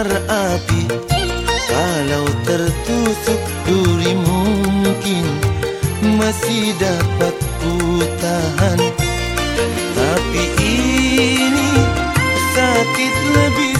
terbakar api Kalau tertusuk duri mungkin Masih dapat ku tahan Tapi ini sakit lebih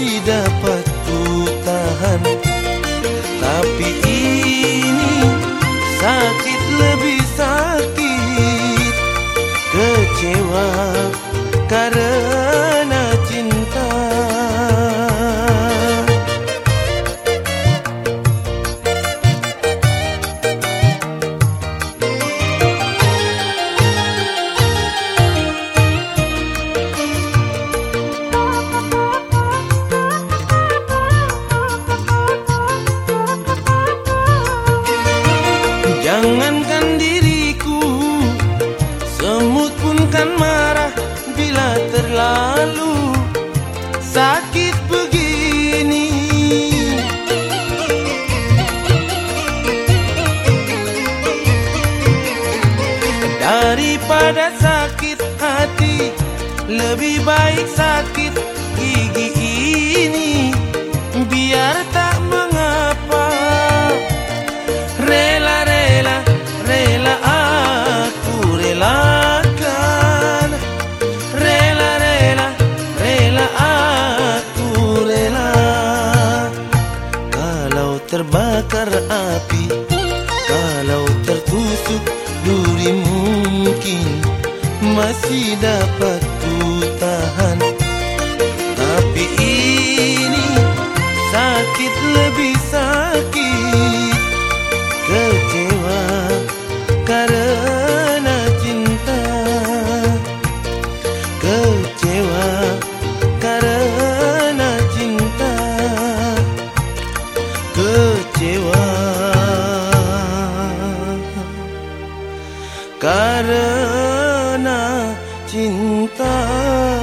Masih dapat ku tahan. Tapi ini sakit lebih sakit. Kecewa karena hati Lebih baik sakit gigi ini Biar tak Masih dapat ku tahan. Tapi ini sakit lebih sakit. Kecewa karena cinta. Kecewa karena cinta. Kecewa karena 心得